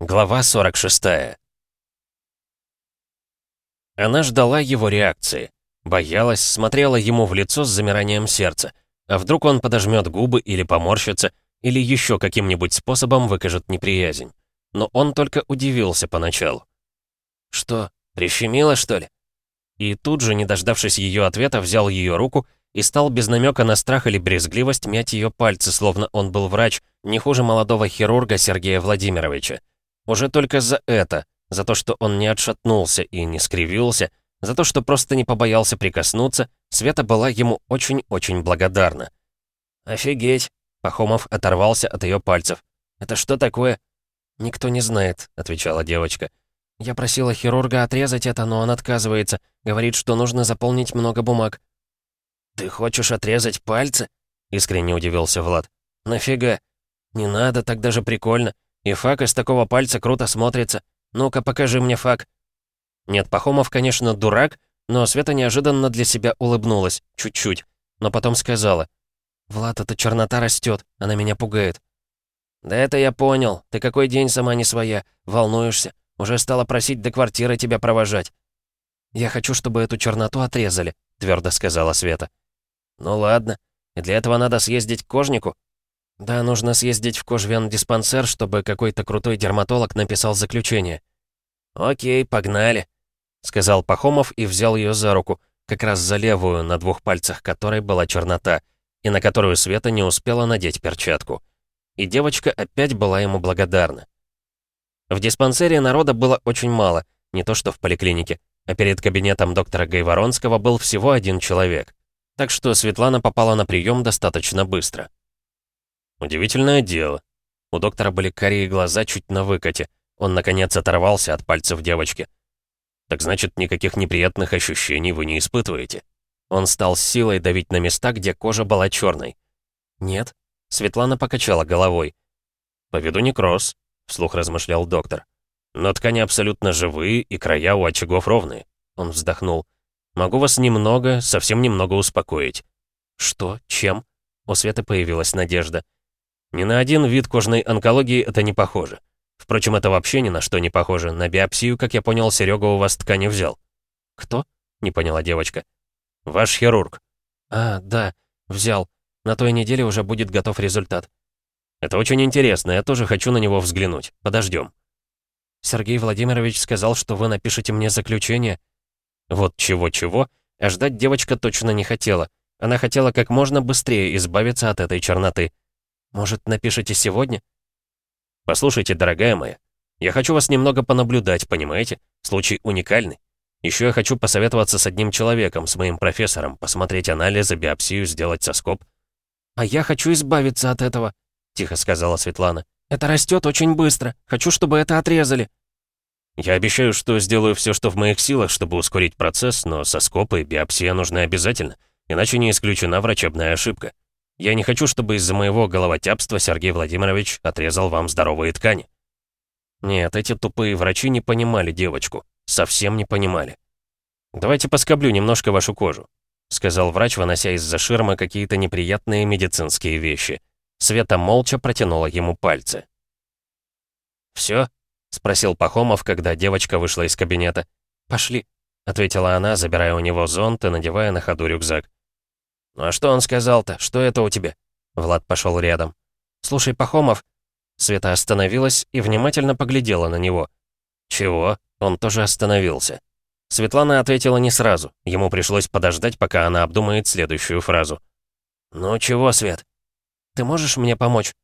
Глава 46 Она ждала его реакции. Боялась, смотрела ему в лицо с замиранием сердца. А вдруг он подожмет губы или поморщится, или еще каким-нибудь способом выкажет неприязнь. Но он только удивился поначалу. «Что, прищемило, что ли?» И тут же, не дождавшись ее ответа, взял ее руку и стал без намека на страх или брезгливость мять ее пальцы, словно он был врач, не хуже молодого хирурга Сергея Владимировича. Уже только за это, за то, что он не отшатнулся и не скривился, за то, что просто не побоялся прикоснуться, Света была ему очень-очень благодарна. «Офигеть!» — Пахомов оторвался от ее пальцев. «Это что такое?» «Никто не знает», — отвечала девочка. «Я просила хирурга отрезать это, но он отказывается. Говорит, что нужно заполнить много бумаг». «Ты хочешь отрезать пальцы?» — искренне удивился Влад. «Нафига? Не надо, так даже прикольно. И фак из такого пальца круто смотрится. Ну-ка, покажи мне фак». Нет, Пахомов, конечно, дурак, но Света неожиданно для себя улыбнулась, чуть-чуть, но потом сказала. «Влад, эта чернота растет, она меня пугает». «Да это я понял. Ты какой день сама не своя. Волнуешься. Уже стала просить до квартиры тебя провожать». «Я хочу, чтобы эту черноту отрезали», — твердо сказала Света. «Ну ладно. И для этого надо съездить к кожнику?» «Да, нужно съездить в кожвен-диспансер, чтобы какой-то крутой дерматолог написал заключение». «Окей, погнали», — сказал Пахомов и взял ее за руку, как раз за левую, на двух пальцах которой была чернота, и на которую Света не успела надеть перчатку. И девочка опять была ему благодарна. В диспансере народа было очень мало, не то что в поликлинике, а перед кабинетом доктора Гайворонского был всего один человек. Так что Светлана попала на прием достаточно быстро. Удивительное дело. У доктора были карие глаза чуть на выкате. Он, наконец, оторвался от пальцев девочки. «Так значит, никаких неприятных ощущений вы не испытываете?» Он стал с силой давить на места, где кожа была черной. «Нет». Светлана покачала головой. «По виду некроз», — вслух размышлял доктор. «Но ткани абсолютно живые, и края у очагов ровные». Он вздохнул. Могу вас немного, совсем немного успокоить». «Что? Чем?» У Светы появилась надежда. «Ни на один вид кожной онкологии это не похоже. Впрочем, это вообще ни на что не похоже. На биопсию, как я понял, Серега у вас ткани взял». «Кто?» — не поняла девочка. «Ваш хирург». «А, да, взял. На той неделе уже будет готов результат». «Это очень интересно, я тоже хочу на него взглянуть. Подождем». «Сергей Владимирович сказал, что вы напишете мне заключение», вот чего-чего, а ждать девочка точно не хотела. Она хотела как можно быстрее избавиться от этой черноты. Может, напишите сегодня? Послушайте, дорогая моя, я хочу вас немного понаблюдать, понимаете? Случай уникальный. Еще я хочу посоветоваться с одним человеком, с моим профессором, посмотреть анализы, биопсию, сделать соскоп. «А я хочу избавиться от этого», — тихо сказала Светлана. «Это растет очень быстро. Хочу, чтобы это отрезали». Я обещаю, что сделаю все, что в моих силах, чтобы ускорить процесс, но соскопы и биопсия нужны обязательно, иначе не исключена врачебная ошибка. Я не хочу, чтобы из-за моего головотяпства Сергей Владимирович отрезал вам здоровые ткани. Нет, эти тупые врачи не понимали девочку. Совсем не понимали. «Давайте поскоблю немножко вашу кожу», — сказал врач, вынося из-за ширмы какие-то неприятные медицинские вещи. Света молча протянула ему пальцы. «Все?» — спросил Пахомов, когда девочка вышла из кабинета. «Пошли», — ответила она, забирая у него зонт и надевая на ходу рюкзак. «Ну а что он сказал-то? Что это у тебя?» Влад пошел рядом. «Слушай, Пахомов...» Света остановилась и внимательно поглядела на него. «Чего?» Он тоже остановился. Светлана ответила не сразу. Ему пришлось подождать, пока она обдумает следующую фразу. «Ну чего, Свет? Ты можешь мне помочь?»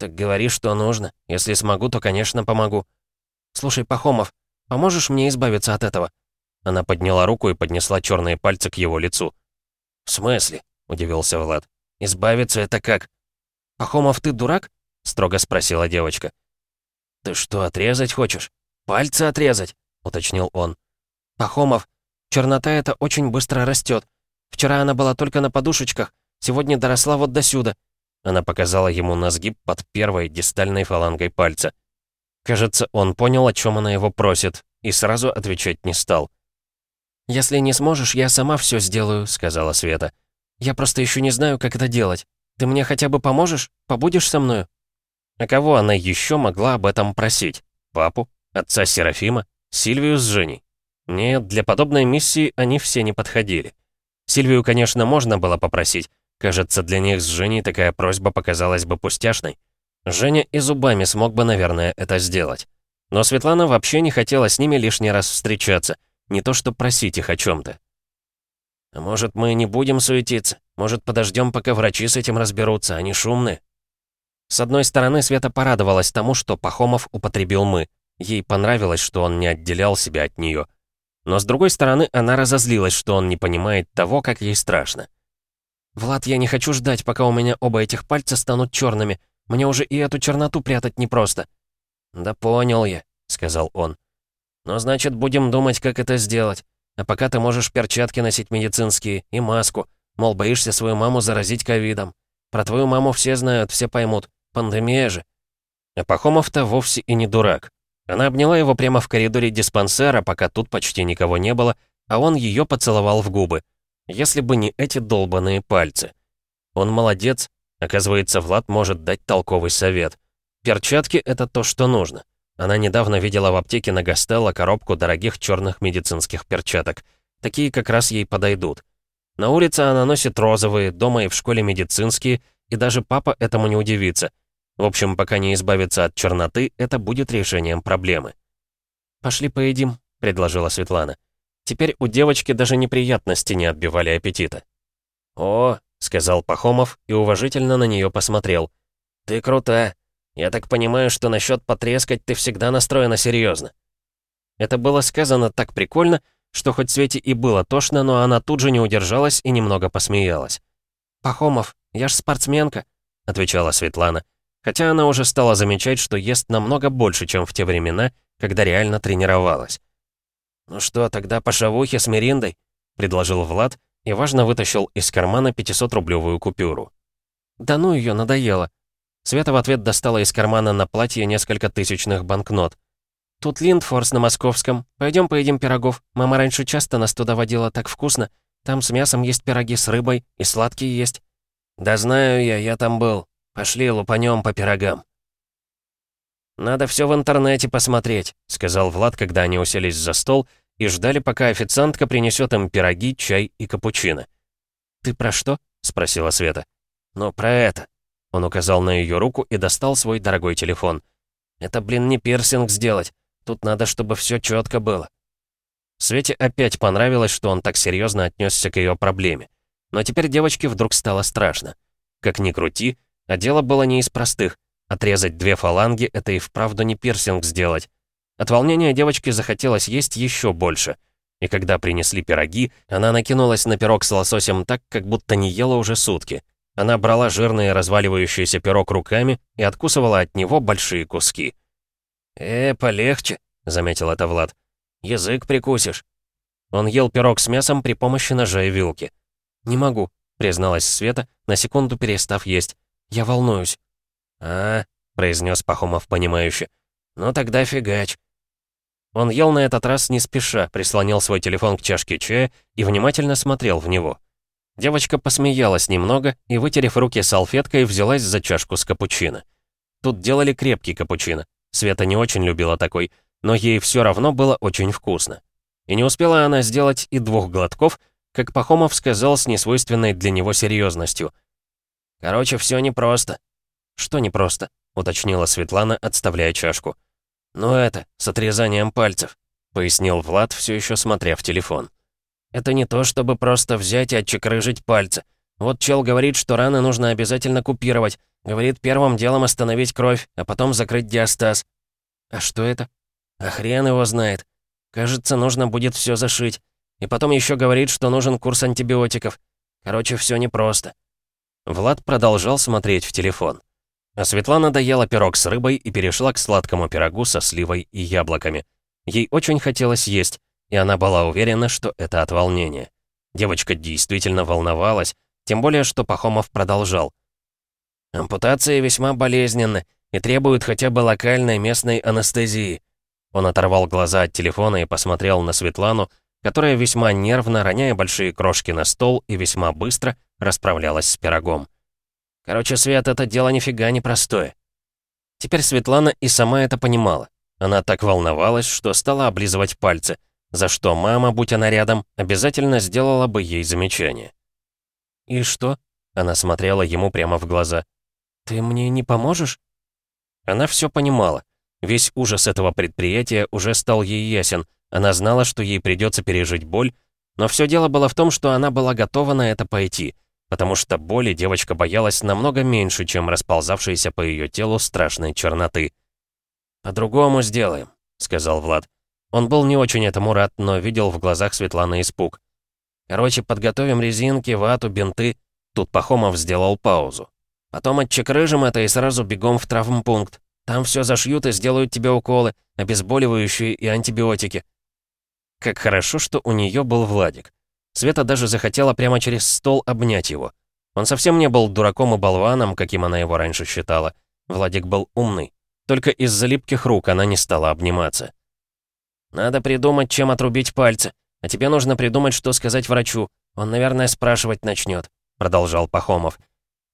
«Так говори, что нужно. Если смогу, то, конечно, помогу». «Слушай, Пахомов, поможешь мне избавиться от этого?» Она подняла руку и поднесла черные пальцы к его лицу. «В смысле?» — удивился Влад. «Избавиться это как?» «Пахомов, ты дурак?» — строго спросила девочка. «Ты что, отрезать хочешь? Пальцы отрезать?» — уточнил он. «Пахомов, чернота эта очень быстро растет. Вчера она была только на подушечках, сегодня доросла вот до сюда. Она показала ему на сгиб под первой дистальной фалангой пальца. Кажется, он понял, о чем она его просит, и сразу отвечать не стал. «Если не сможешь, я сама все сделаю», — сказала Света. «Я просто еще не знаю, как это делать. Ты мне хотя бы поможешь? Побудешь со мною?» А кого она еще могла об этом просить? папу, отца Серафима, Сильвию с Женей. Нет, для подобной миссии они все не подходили. Сильвию, конечно, можно было попросить. Кажется, для них с Женей такая просьба показалась бы пустяшной. Женя и зубами смог бы, наверное, это сделать. Но Светлана вообще не хотела с ними лишний раз встречаться, не то что просить их о чем-то. «А может, мы не будем суетиться? Может, подождем, пока врачи с этим разберутся, они шумные?» С одной стороны, Света порадовалась тому, что Пахомов употребил «мы». Ей понравилось, что он не отделял себя от нее. Но с другой стороны, она разозлилась, что он не понимает того, как ей страшно. «Влад, я не хочу ждать, пока у меня оба этих пальца станут черными. Мне уже и эту черноту прятать непросто». «Да понял я», — сказал он. «Но значит, будем думать, как это сделать. А пока ты можешь перчатки носить медицинские и маску. Мол, боишься свою маму заразить ковидом. Про твою маму все знают, все поймут. Пандемия же». А Пахомов-то вовсе и не дурак. Она обняла его прямо в коридоре диспансера, пока тут почти никого не было, а он ее поцеловал в губы. Если бы не эти долбаные пальцы. Он молодец. Оказывается, Влад может дать толковый совет. Перчатки — это то, что нужно. Она недавно видела в аптеке на Гастелло коробку дорогих черных медицинских перчаток. Такие как раз ей подойдут. На улице она носит розовые, дома и в школе медицинские, и даже папа этому не удивится. В общем, пока не избавиться от черноты, это будет решением проблемы. «Пошли поедим», — предложила Светлана. Теперь у девочки даже неприятности не отбивали аппетита. «О», — сказал Пахомов и уважительно на нее посмотрел. «Ты крутая. Я так понимаю, что насчет потрескать ты всегда настроена серьезно. Это было сказано так прикольно, что хоть Свете и было тошно, но она тут же не удержалась и немного посмеялась. «Пахомов, я ж спортсменка», — отвечала Светлана. Хотя она уже стала замечать, что ест намного больше, чем в те времена, когда реально тренировалась. «Ну что, тогда по шавухе с Мериндой?» — предложил Влад и важно вытащил из кармана 500-рублевую купюру. «Да ну ее надоело», Света в ответ достала из кармана на платье несколько тысячных банкнот. «Тут Линдфорс на Московском. Пойдем поедим пирогов. Мама раньше часто нас туда водила, так вкусно. Там с мясом есть пироги с рыбой, и сладкие есть». «Да знаю я, я там был. Пошли лупанем по пирогам». «Надо все в интернете посмотреть», — сказал Влад, когда они уселись за стол и ждали, пока официантка принесет им пироги, чай и капучино. «Ты про что?» — спросила Света. «Ну, про это. Он указал на ее руку и достал свой дорогой телефон. «Это, блин, не пирсинг сделать. Тут надо, чтобы все четко было». Свете опять понравилось, что он так серьезно отнесся к ее проблеме. Но теперь девочке вдруг стало страшно. Как ни крути, а дело было не из простых. Отрезать две фаланги — это и вправду не пирсинг сделать. От волнения девочке захотелось есть еще больше. И когда принесли пироги, она накинулась на пирог с лососем так, как будто не ела уже сутки. Она брала жирный разваливающийся пирог руками и откусывала от него большие куски. «Э, полегче», — заметил это Влад. «Язык прикусишь». Он ел пирог с мясом при помощи ножа и вилки. «Не могу», — призналась Света, на секунду перестав есть. «Я волнуюсь». «А, — произнес Пахомов понимающе. «Ну тогда фигач». Он ел на этот раз не спеша, прислонил свой телефон к чашке чая и внимательно смотрел в него. Девочка посмеялась немного и, вытерев руки салфеткой, взялась за чашку с капучино. Тут делали крепкий капучино. Света не очень любила такой, но ей все равно было очень вкусно. И не успела она сделать и двух глотков, как Пахомов сказал с несвойственной для него серьезностью. «Короче, все непросто». «Что непросто?» — уточнила Светлана, отставляя чашку. «Ну это, с отрезанием пальцев», — пояснил Влад, все еще смотря в телефон. Это не то, чтобы просто взять и отчекрыжить пальцы. Вот чел говорит, что раны нужно обязательно купировать. Говорит, первым делом остановить кровь, а потом закрыть диастаз. А что это? А хрен его знает. Кажется, нужно будет все зашить. И потом еще говорит, что нужен курс антибиотиков. Короче, все непросто. Влад продолжал смотреть в телефон. А Светлана доела пирог с рыбой и перешла к сладкому пирогу со сливой и яблоками. Ей очень хотелось есть, и она была уверена, что это от волнения. Девочка действительно волновалась, тем более, что Пахомов продолжал. «Ампутации весьма болезненны и требуют хотя бы локальной местной анестезии». Он оторвал глаза от телефона и посмотрел на Светлану, которая весьма нервно, роняя большие крошки на стол и весьма быстро расправлялась с пирогом. «Короче, Свет, это дело нифига не простое». Теперь Светлана и сама это понимала. Она так волновалась, что стала облизывать пальцы, за что мама, будь она рядом, обязательно сделала бы ей замечание. «И что?» — она смотрела ему прямо в глаза. «Ты мне не поможешь?» Она все понимала. Весь ужас этого предприятия уже стал ей ясен. Она знала, что ей придется пережить боль, но все дело было в том, что она была готова на это пойти, потому что боли девочка боялась намного меньше, чем расползавшейся по ее телу страшной черноты. «По-другому сделаем», — сказал Влад. Он был не очень этому рад, но видел в глазах Светланы испуг. «Короче, подготовим резинки, вату, бинты». Тут Пахомов сделал паузу. «Потом отчекрыжим это и сразу бегом в травмпункт. Там все зашьют и сделают тебе уколы, обезболивающие и антибиотики». Как хорошо, что у нее был Владик. Света даже захотела прямо через стол обнять его. Он совсем не был дураком и болваном, каким она его раньше считала. Владик был умный. Только из-за липких рук она не стала обниматься. «Надо придумать, чем отрубить пальцы. А тебе нужно придумать, что сказать врачу. Он, наверное, спрашивать начнет», — продолжал Пахомов.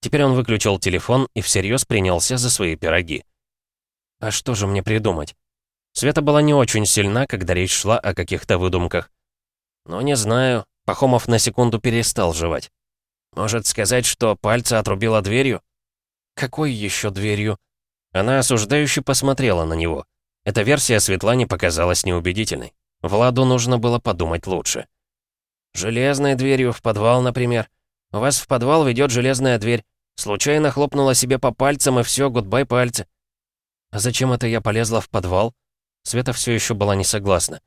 Теперь он выключил телефон и всерьез принялся за свои пироги. «А что же мне придумать?» Света была не очень сильна, когда речь шла о каких-то выдумках. «Ну, не знаю». Пахомов на секунду перестал жевать. «Может сказать, что пальцы отрубила дверью?» «Какой еще дверью?» Она осуждающе посмотрела на него. Эта версия Светлане показалась неубедительной. Владу нужно было подумать лучше. «Железной дверью в подвал, например. У вас в подвал ведет железная дверь. Случайно хлопнула себе по пальцам, и все, гудбай пальцы». «А зачем это я полезла в подвал?» Света все еще была не согласна.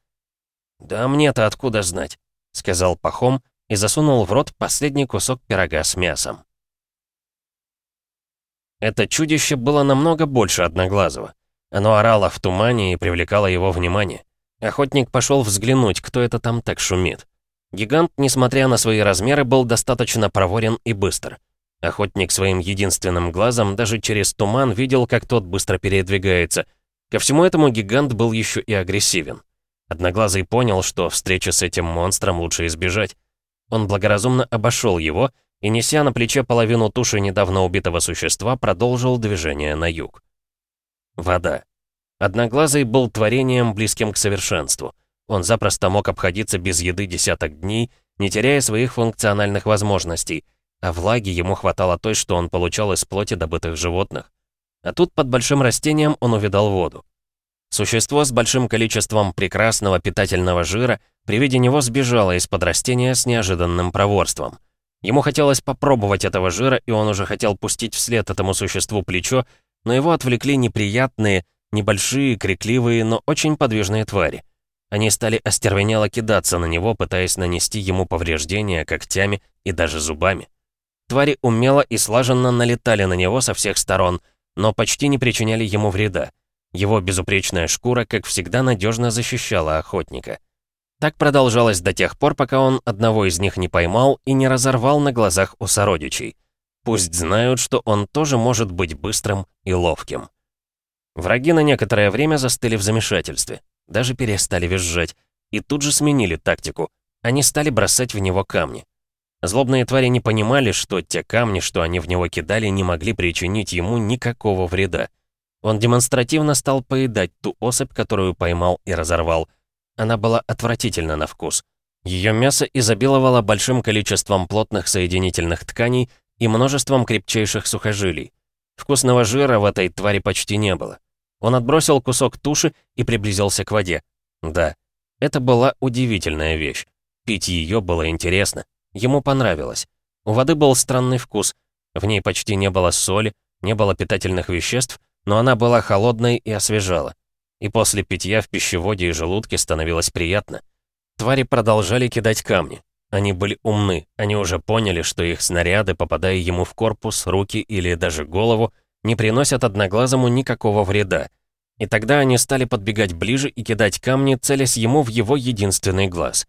«Да мне-то откуда знать?» — сказал Пахом и засунул в рот последний кусок пирога с мясом. Это чудище было намного больше Одноглазого. Оно орало в тумане и привлекало его внимание. Охотник пошел взглянуть, кто это там так шумит. Гигант, несмотря на свои размеры, был достаточно проворен и быстр. Охотник своим единственным глазом даже через туман видел, как тот быстро передвигается. Ко всему этому гигант был еще и агрессивен. Одноглазый понял, что встречи с этим монстром лучше избежать. Он благоразумно обошел его и, неся на плече половину туши недавно убитого существа, продолжил движение на юг. Вода. Одноглазый был творением, близким к совершенству. Он запросто мог обходиться без еды десяток дней, не теряя своих функциональных возможностей, а влаги ему хватало той, что он получал из плоти добытых животных. А тут под большим растением он увидал воду. Существо с большим количеством прекрасного питательного жира при виде него сбежало из-под растения с неожиданным проворством. Ему хотелось попробовать этого жира, и он уже хотел пустить вслед этому существу плечо, но его отвлекли неприятные, небольшие, крикливые, но очень подвижные твари. Они стали остервенело кидаться на него, пытаясь нанести ему повреждения когтями и даже зубами. Твари умело и слаженно налетали на него со всех сторон, но почти не причиняли ему вреда. Его безупречная шкура, как всегда, надежно защищала охотника. Так продолжалось до тех пор, пока он одного из них не поймал и не разорвал на глазах у сородичей. Пусть знают, что он тоже может быть быстрым и ловким. Враги на некоторое время застыли в замешательстве, даже перестали визжать, и тут же сменили тактику. Они стали бросать в него камни. Злобные твари не понимали, что те камни, что они в него кидали, не могли причинить ему никакого вреда. Он демонстративно стал поедать ту особь, которую поймал и разорвал, она была отвратительна на вкус. Ее мясо изобиловало большим количеством плотных соединительных тканей и множеством крепчайших сухожилий. Вкусного жира в этой твари почти не было. Он отбросил кусок туши и приблизился к воде. Да, это была удивительная вещь. Пить ее было интересно. Ему понравилось. У воды был странный вкус. В ней почти не было соли, не было питательных веществ, но она была холодной и освежала и после питья в пищеводе и желудке становилось приятно. Твари продолжали кидать камни. Они были умны, они уже поняли, что их снаряды, попадая ему в корпус, руки или даже голову, не приносят одноглазому никакого вреда. И тогда они стали подбегать ближе и кидать камни, целясь ему в его единственный глаз.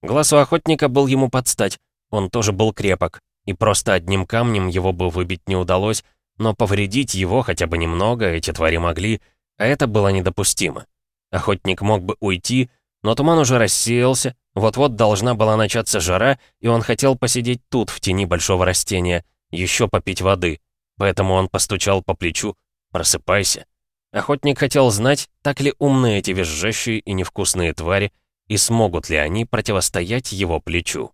Глаз у охотника был ему под стать, он тоже был крепок, и просто одним камнем его бы выбить не удалось, но повредить его хотя бы немного эти твари могли — а это было недопустимо. Охотник мог бы уйти, но туман уже рассеялся, вот-вот должна была начаться жара, и он хотел посидеть тут, в тени большого растения, еще попить воды. Поэтому он постучал по плечу «Просыпайся». Охотник хотел знать, так ли умны эти визжащие и невкусные твари, и смогут ли они противостоять его плечу.